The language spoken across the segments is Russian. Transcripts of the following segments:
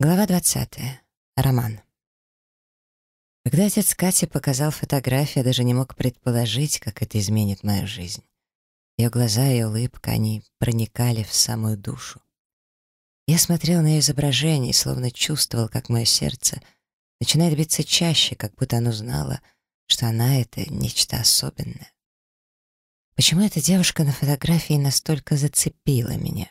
Глава 20. Роман. Когда отец Кати показал фотографию, я даже не мог предположить, как это изменит мою жизнь. Ее глаза и улыбка, они проникали в самую душу. Я смотрел на ее изображение и словно чувствовал, как мое сердце начинает биться чаще, как будто оно знало, что она — это нечто особенное. Почему эта девушка на фотографии настолько зацепила меня?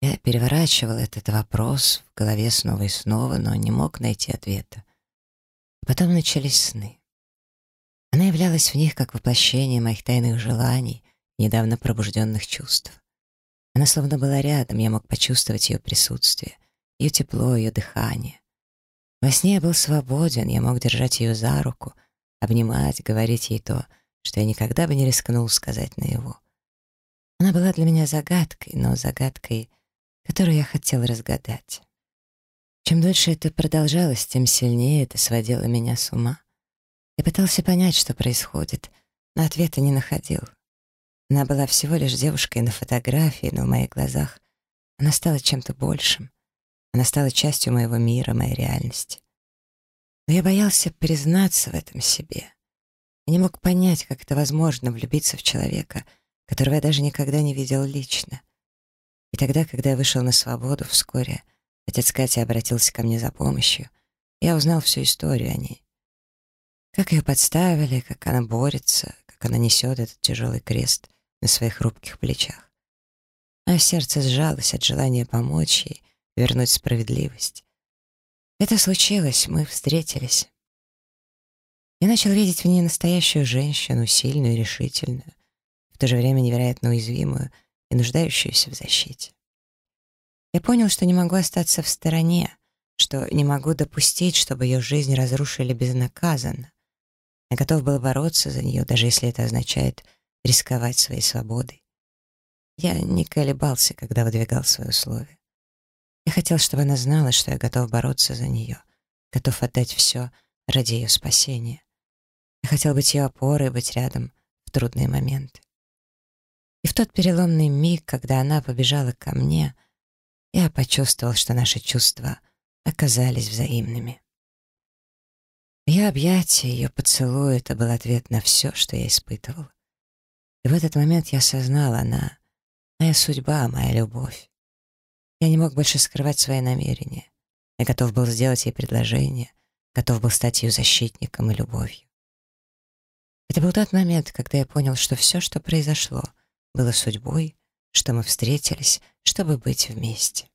Я переворачивал этот вопрос в голове снова и снова, но не мог найти ответа. потом начались сны. Она являлась в них как воплощение моих тайных желаний, недавно пробужденных чувств. Она словно была рядом, я мог почувствовать ее присутствие, ее тепло, ее дыхание. Во сне я был свободен, я мог держать ее за руку, обнимать, говорить ей то, что я никогда бы не рискнул сказать на его. Она была для меня загадкой, но загадкой которую я хотел разгадать. Чем дольше это продолжалось, тем сильнее это сводило меня с ума. Я пытался понять, что происходит, но ответа не находил. Она была всего лишь девушкой на фотографии, но в моих глазах она стала чем-то большим. Она стала частью моего мира, моей реальности. Но я боялся признаться в этом себе. Я не мог понять, как это возможно влюбиться в человека, которого я даже никогда не видел лично. Тогда, когда я вышел на свободу вскоре, отец Кати обратился ко мне за помощью, я узнал всю историю о ней. Как ее подставили, как она борется, как она несет этот тяжелый крест на своих хрупких плечах. А сердце сжалось от желания помочь ей, вернуть справедливость. Это случилось, мы встретились. Я начал видеть в ней настоящую женщину, сильную и решительную, в то же время невероятно уязвимую — и нуждающуюся в защите. Я понял, что не могу остаться в стороне, что не могу допустить, чтобы ее жизнь разрушили безнаказанно. Я готов был бороться за нее, даже если это означает рисковать своей свободой. Я не колебался, когда выдвигал свои условия. Я хотел, чтобы она знала, что я готов бороться за нее, готов отдать все ради ее спасения. Я хотел быть ее опорой, быть рядом в трудные моменты. В тот переломный миг, когда она побежала ко мне, я почувствовал, что наши чувства оказались взаимными. Ее объятия, ее поцелуй — это был ответ на все, что я испытывал. И в этот момент я осознал, она — моя судьба, моя любовь. Я не мог больше скрывать свои намерения. Я готов был сделать ей предложение, готов был стать ее защитником и любовью. Это был тот момент, когда я понял, что все, что произошло — было судьбой, что мы встретились, чтобы быть вместе.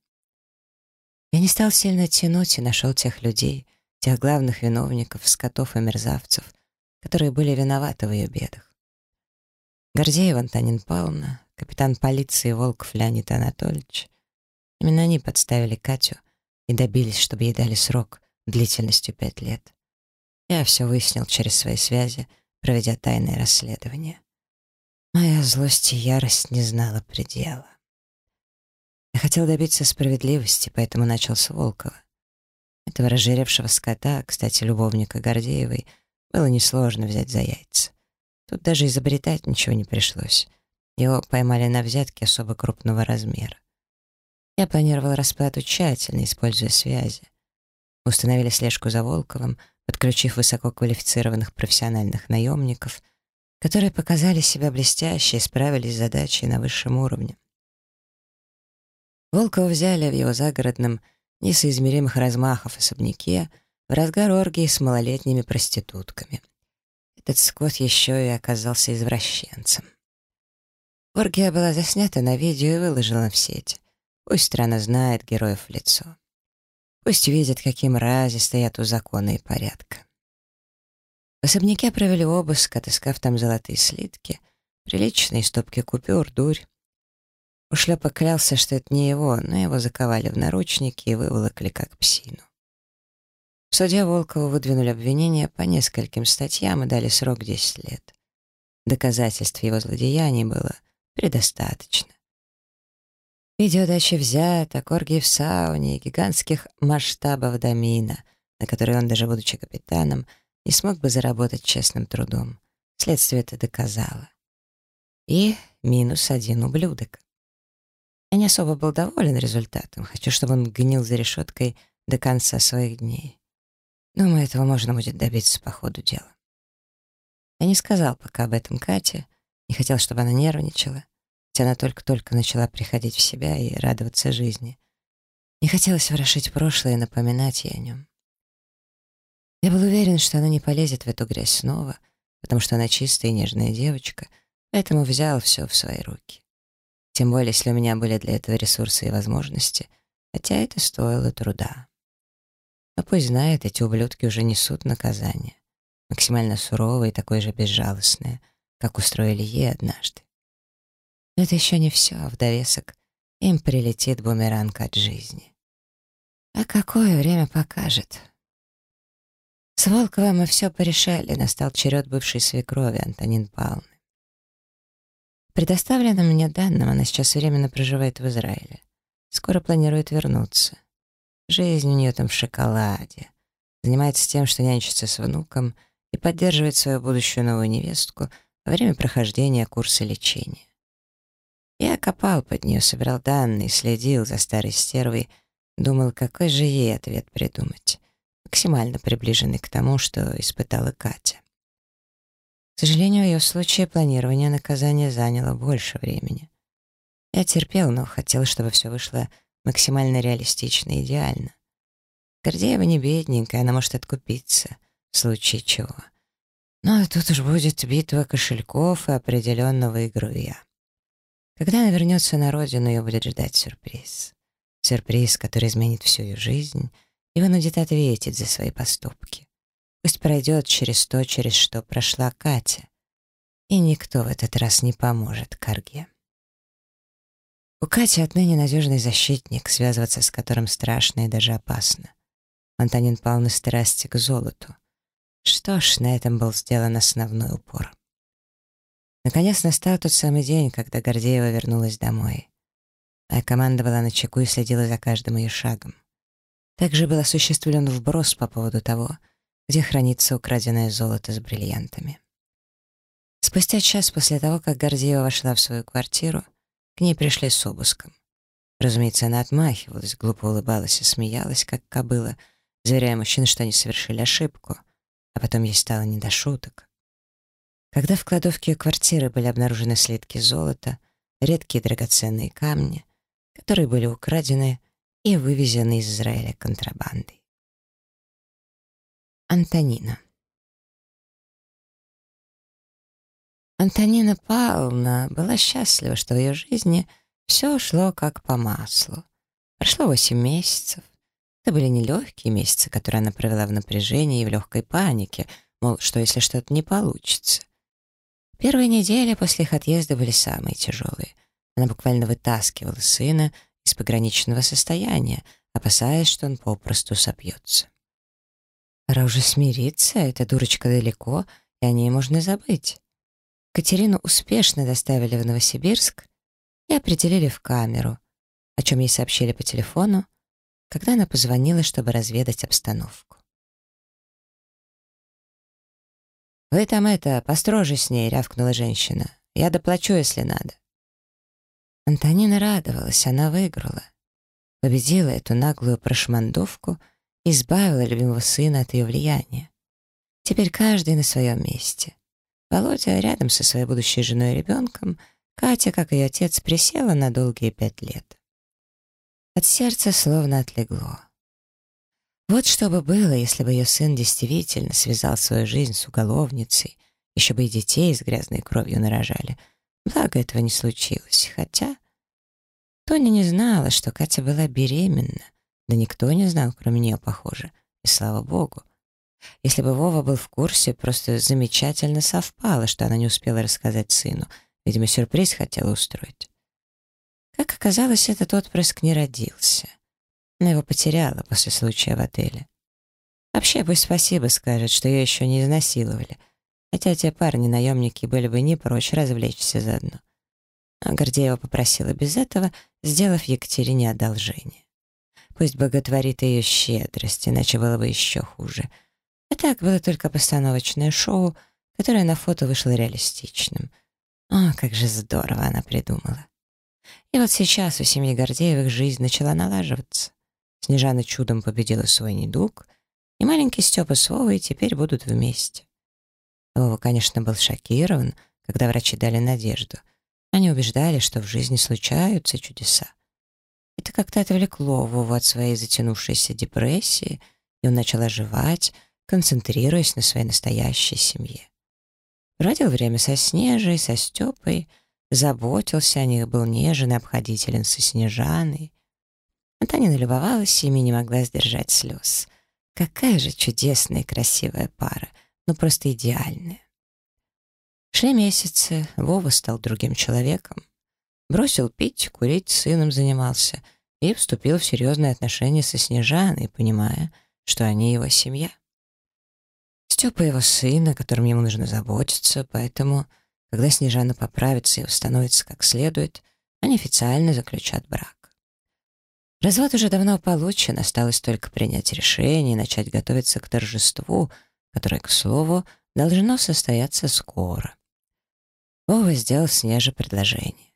Я не стал сильно тянуть и нашел тех людей, тех главных виновников, скотов и мерзавцев, которые были виноваты в ее бедах. Гордеев Антонин Павловна, капитан полиции Волков Леонид Анатольевич. Именно они подставили Катю и добились, чтобы ей дали срок длительностью пять лет. Я все выяснил через свои связи, проведя тайное расследование. Моя злость и ярость не знала предела. Я хотел добиться справедливости, поэтому начал с Волкова. Этого разжиревшего скота, кстати, любовника Гордеевой, было несложно взять за яйца. Тут даже изобретать ничего не пришлось. Его поймали на взятке особо крупного размера. Я планировал расплату тщательно, используя связи. установили слежку за Волковым, подключив высококвалифицированных профессиональных наемников — которые показали себя блестяще и справились с задачей на высшем уровне. Волкова взяли в его загородном, несоизмеримых размахов особняке в разгар оргии с малолетними проститутками. Этот скот еще и оказался извращенцем. Оргия была заснята на видео и выложена в сеть. Пусть страна знает героев в лицо. Пусть видят, какие мрази стоят у закона и порядка. В особняке провели обыск, отыскав там золотые слитки, приличные стопки купюр, дурь. Ушлепа клялся, что это не его, но его заковали в наручники и выволокли как псину. В суде Волкову выдвинули обвинения по нескольким статьям и дали срок 10 лет. Доказательств его злодеяний было предостаточно. Видеодачи взяток, оргии в сауне гигантских масштабов домина, на которые он, даже будучи капитаном, не смог бы заработать честным трудом. Следствие это доказало. И минус один ублюдок. Я не особо был доволен результатом. Хочу, чтобы он гнил за решеткой до конца своих дней. Думаю, этого можно будет добиться по ходу дела. Я не сказал пока об этом Кате, не хотел, чтобы она нервничала, хотя она только-только начала приходить в себя и радоваться жизни. Не хотелось ворошить прошлое и напоминать ей о нем. Я был уверен, что она не полезет в эту грязь снова, потому что она чистая и нежная девочка, поэтому взял все в свои руки. Тем более, если у меня были для этого ресурсы и возможности, хотя это стоило труда. Но пусть знает, эти ублюдки уже несут наказание. Максимально суровое и такое же безжалостное, как устроили ей однажды. Но это еще не все, а в довесок им прилетит бумеранг от жизни. А какое время покажет? С Волковым мы все порешали, настал черед бывшей свекрови Антонин Павловны. Предоставленным мне данным, она сейчас временно проживает в Израиле. Скоро планирует вернуться. Жизнь у нее там в шоколаде. Занимается тем, что нянчится с внуком и поддерживает свою будущую новую невестку во время прохождения курса лечения. Я копал под нее, собирал данные, следил за старой стервой, думал, какой же ей ответ придумать, максимально приближенный к тому, что испытала Катя. К сожалению, в ее случае планирование наказания заняло больше времени. Я терпел, но хотел, чтобы все вышло максимально реалистично и идеально. Гордеева не бедненькая, она может откупиться, в случае чего. Но тут уж будет битва кошельков, и определенно выиграю я. Когда она вернется на родину, ее будет ждать сюрприз. Сюрприз, который изменит всю ее жизнь и вынудит ответить за свои поступки. Пусть пройдет через то, через что прошла Катя. И никто в этот раз не поможет Карге. У Кати отныне надежный защитник, связываться с которым страшно и даже опасно. Антонин пал на страсти к золоту. Что ж, на этом был сделан основной упор. Наконец настал тот самый день, когда Гордеева вернулась домой. Моя команда была на чеку и следила за каждым ее шагом. Также был осуществлен вброс по поводу того, где хранится украденное золото с бриллиантами. Спустя час после того, как Гордеева вошла в свою квартиру, к ней пришли с обыском. Разумеется, она отмахивалась, глупо улыбалась и смеялась, как кобыла, заверяя мужчин, что они совершили ошибку, а потом ей стало не до шуток. Когда в кладовке квартиры были обнаружены слитки золота, редкие драгоценные камни, которые были украдены и вывезены из Израиля контрабандой. Антонина. Антонина Павловна была счастлива, что в ее жизни все шло как по маслу. Прошло восемь месяцев. Это были нелегкие месяцы, которые она провела в напряжении и в легкой панике, мол, что если что-то не получится. Первые недели после их отъезда были самые тяжелые. Она буквально вытаскивала сына из пограничного состояния, опасаясь, что он попросту сопьется. Пора уже смириться, эта дурочка далеко, и о ней можно забыть. Катерину успешно доставили в Новосибирск и определили в камеру, о чем ей сообщили по телефону, когда она позвонила, чтобы разведать обстановку. «Вы там это, построже с ней», — рявкнула женщина. «Я доплачу, если надо». Антонина радовалась, она выиграла. Победила эту наглую прошмандовку — избавила любимого сына от ее влияния. Теперь каждый на своем месте. Володя рядом со своей будущей женой и ребенком, Катя, как ее отец, присела на долгие пять лет. От сердца словно отлегло. Вот что бы было, если бы ее сын действительно связал свою жизнь с уголовницей, еще бы и детей с грязной кровью нарожали. Благо этого не случилось, хотя... Тоня не знала, что Катя была беременна, да никто не знал, кроме нее, похоже. И слава богу. Если бы Вова был в курсе, просто замечательно совпало, что она не успела рассказать сыну. Видимо, сюрприз хотела устроить. Как оказалось, этот отпрыск не родился. Она его потеряла после случая в отеле. Вообще, пусть спасибо скажет, что ее еще не изнасиловали. Хотя те парни-наемники были бы не прочь развлечься заодно. А Гордеева попросила без этого, сделав Екатерине одолжение. Пусть боготворит ее щедрость, иначе было бы еще хуже. А так было только постановочное шоу, которое на фото вышло реалистичным. О, как же здорово она придумала. И вот сейчас у семьи Гордеевых жизнь начала налаживаться. Снежана чудом победила свой недуг, и маленький Степа с Вовой теперь будут вместе. Вова, конечно, был шокирован, когда врачи дали надежду. Они убеждали, что в жизни случаются чудеса. Это как-то отвлекло Вову от своей затянувшейся депрессии, и он начал оживать, концентрируясь на своей настоящей семье. Проводил время со Снежей, со Степой, заботился о них, был нежен и обходителен со Снежаной. А Таня налюбовалась ими и не могла сдержать слез. Какая же чудесная и красивая пара, ну просто идеальная. Шли месяцы, Вова стал другим человеком. Бросил пить, курить, сыном занимался и вступил в серьезные отношения со Снежаной, понимая, что они его семья. Степа его сын, о котором ему нужно заботиться, поэтому, когда Снежана поправится и установится как следует, они официально заключат брак. Развод уже давно получен, осталось только принять решение и начать готовиться к торжеству, которое, к слову, должно состояться скоро. Вова сделал Снеже предложение.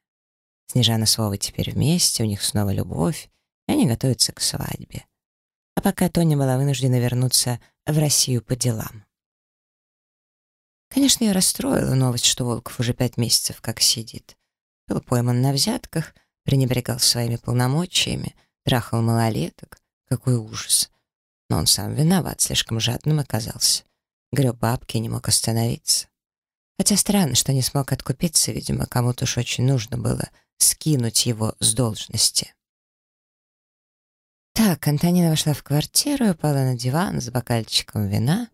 Снежана с Вовой теперь вместе, у них снова любовь, и они готовятся к свадьбе. А пока Тоня была вынуждена вернуться в Россию по делам. Конечно, я расстроила новость, что Волков уже пять месяцев как сидит. Был пойман на взятках, пренебрегал своими полномочиями — Трахал малолеток. Какой ужас. Но он сам виноват, слишком жадным оказался. Греб бабки не мог остановиться. Хотя странно, что не смог откупиться, видимо, кому-то уж очень нужно было скинуть его с должности. Так, Антонина вошла в квартиру упала на диван с бокальчиком вина,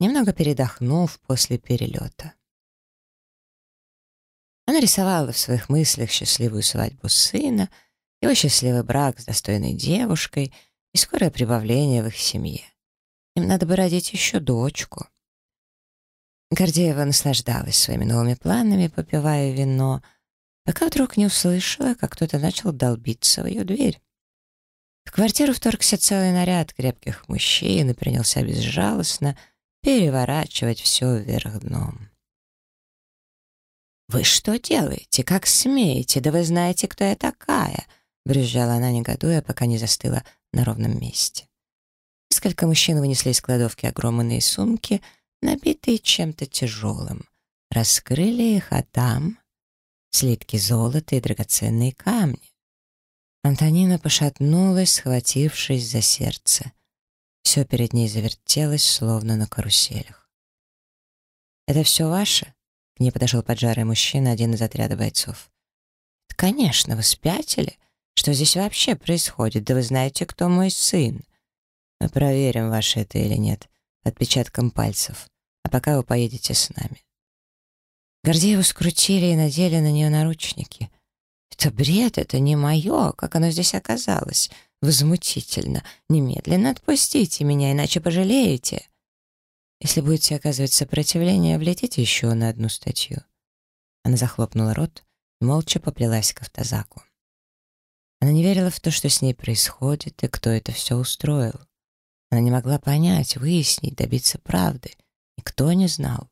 немного передохнув после перелета. Она рисовала в своих мыслях счастливую свадьбу сына — его счастливый брак с достойной девушкой и скорое прибавление в их семье. Им надо бы родить еще дочку. Гордеева наслаждалась своими новыми планами, попивая вино, пока вдруг не услышала, как кто-то начал долбиться в ее дверь. В квартиру вторгся целый наряд крепких мужчин и принялся безжалостно переворачивать все вверх дном. «Вы что делаете? Как смеете? Да вы знаете, кто я такая!» Брюзжала она, негодуя, пока не застыла на ровном месте. Несколько мужчин вынесли из кладовки огромные сумки, набитые чем-то тяжелым. Раскрыли их, а там слитки золота и драгоценные камни. Антонина пошатнулась, схватившись за сердце. Все перед ней завертелось, словно на каруселях. «Это все ваше?» — к ней подошел поджарый мужчина, один из отряда бойцов. «Конечно, вы спятили?» Что здесь вообще происходит? Да вы знаете, кто мой сын. Мы проверим, ваше это или нет, отпечатком пальцев. А пока вы поедете с нами. Гордееву скрутили и надели на нее наручники. Это бред, это не мое. Как оно здесь оказалось? Возмутительно. Немедленно отпустите меня, иначе пожалеете. Если будете оказывать сопротивление, влетите еще на одну статью. Она захлопнула рот и молча поплелась к автозаку. Она не верила в то, что с ней происходит, и кто это все устроил. Она не могла понять, выяснить, добиться правды. Никто не знал.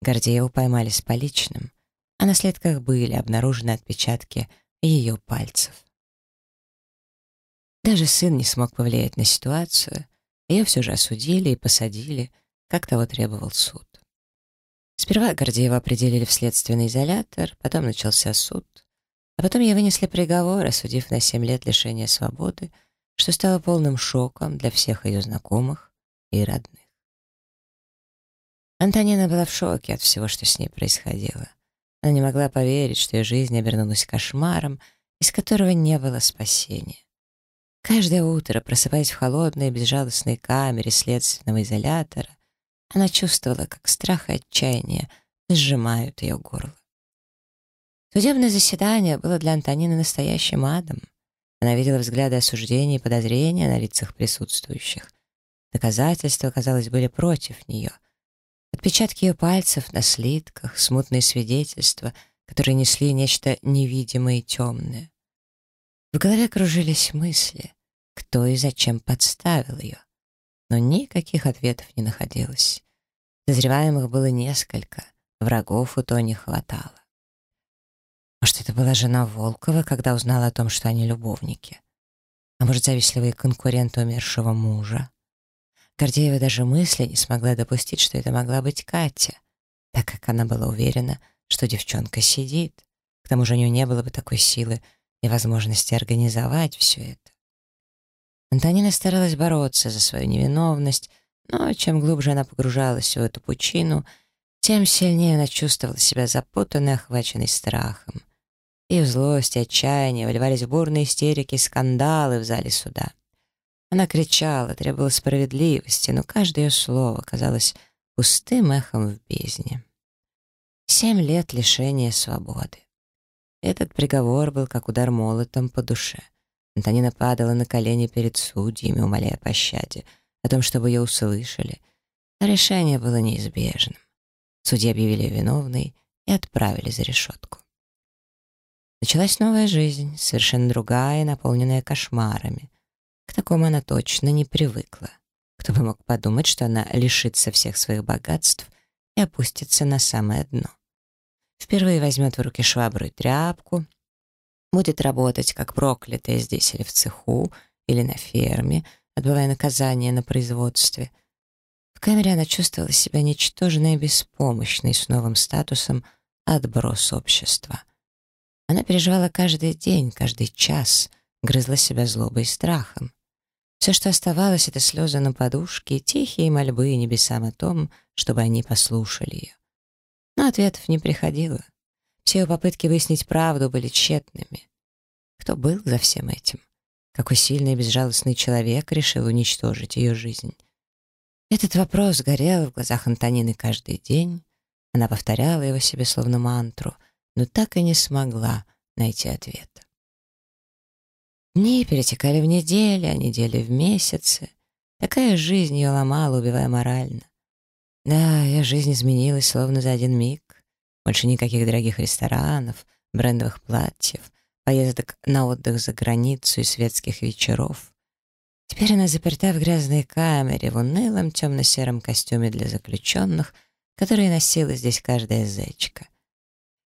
Гордееву поймали с поличным, а на следках были обнаружены отпечатки ее пальцев. Даже сын не смог повлиять на ситуацию, ее все же осудили и посадили, как того требовал суд. Сперва Гордеева определили в следственный изолятор, потом начался суд — а потом ей вынесли приговор, осудив на 7 лет лишения свободы, что стало полным шоком для всех ее знакомых и родных. Антонина была в шоке от всего, что с ней происходило. Она не могла поверить, что ее жизнь обернулась кошмаром, из которого не было спасения. Каждое утро, просыпаясь в холодной, безжалостной камере следственного изолятора, она чувствовала, как страх и отчаяние сжимают ее горло. Судебное заседание было для Антонины настоящим адом. Она видела взгляды осуждения и подозрения на лицах присутствующих. Доказательства, казалось, были против нее. Отпечатки ее пальцев на слитках, смутные свидетельства, которые несли нечто невидимое и темное. В голове кружились мысли, кто и зачем подставил ее. Но никаких ответов не находилось. Подозреваемых было несколько, врагов у Тони хватало. Может, это была жена Волкова, когда узнала о том, что они любовники? А может, завистливые конкуренты умершего мужа? Гордеева даже мысли не смогла допустить, что это могла быть Катя, так как она была уверена, что девчонка сидит. К тому же у нее не было бы такой силы и возможности организовать все это. Антонина старалась бороться за свою невиновность, но чем глубже она погружалась в эту пучину, тем сильнее она чувствовала себя запутанной, охваченной страхом. И в злость, и отчаяние выливались бурные истерики, скандалы в зале суда. Она кричала, требовала справедливости, но каждое ее слово казалось пустым эхом в бездне. Семь лет лишения свободы. Этот приговор был как удар молотом по душе. Антонина падала на колени перед судьями, умоляя о пощаде, о том, чтобы ее услышали. Но решение было неизбежным. Судьи объявили виновной и отправили за решетку. Началась новая жизнь, совершенно другая, наполненная кошмарами. К такому она точно не привыкла. Кто бы мог подумать, что она лишится всех своих богатств и опустится на самое дно. Впервые возьмет в руки швабру и тряпку, будет работать как проклятая здесь или в цеху, или на ферме, отбывая наказание на производстве. В камере она чувствовала себя ничтожной и беспомощной с новым статусом отброс общества. Она переживала каждый день, каждый час, грызла себя злобой и страхом. Все, что оставалось, это слезы на подушке тихие мольбы небесам о том, чтобы они послушали ее. Но ответов не приходило. Все ее попытки выяснить правду были тщетными. Кто был за всем этим? Какой сильный и безжалостный человек решил уничтожить ее жизнь? Этот вопрос горел в глазах Антонины каждый день. Она повторяла его себе словно мантру, но так и не смогла найти ответа. Дни перетекали в недели, а недели в месяцы. Такая жизнь ее ломала, убивая морально. Да, ее жизнь изменилась словно за один миг. Больше никаких дорогих ресторанов, брендовых платьев, поездок на отдых за границу и светских вечеров. Теперь она заперта в грязной камере, в унылом темно-сером костюме для заключенных, который носила здесь каждая зечка.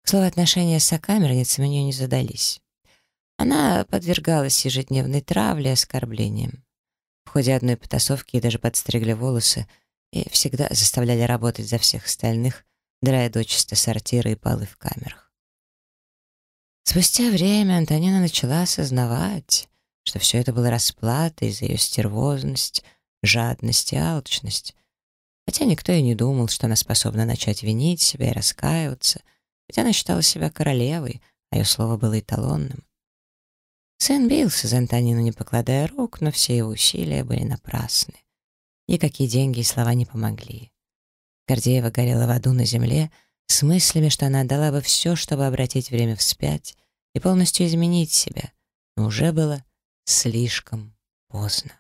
К слову, отношения с сокамерницами у нее не задались. Она подвергалась ежедневной травле и оскорблениям. В ходе одной потасовки ей даже подстригли волосы и всегда заставляли работать за всех остальных, драя дочисто сортиры и полы в камерах. Спустя время Антонина начала осознавать, что все это было расплатой за ее стервозность, жадность и алчность. Хотя никто и не думал, что она способна начать винить себя и раскаиваться, ведь она считала себя королевой, а ее слово было эталонным. Сын бился за Антонину, не покладая рук, но все его усилия были напрасны. Никакие деньги и слова не помогли. Гордеева горела в аду на земле с мыслями, что она отдала бы все, чтобы обратить время вспять и полностью изменить себя, но уже было слишком поздно.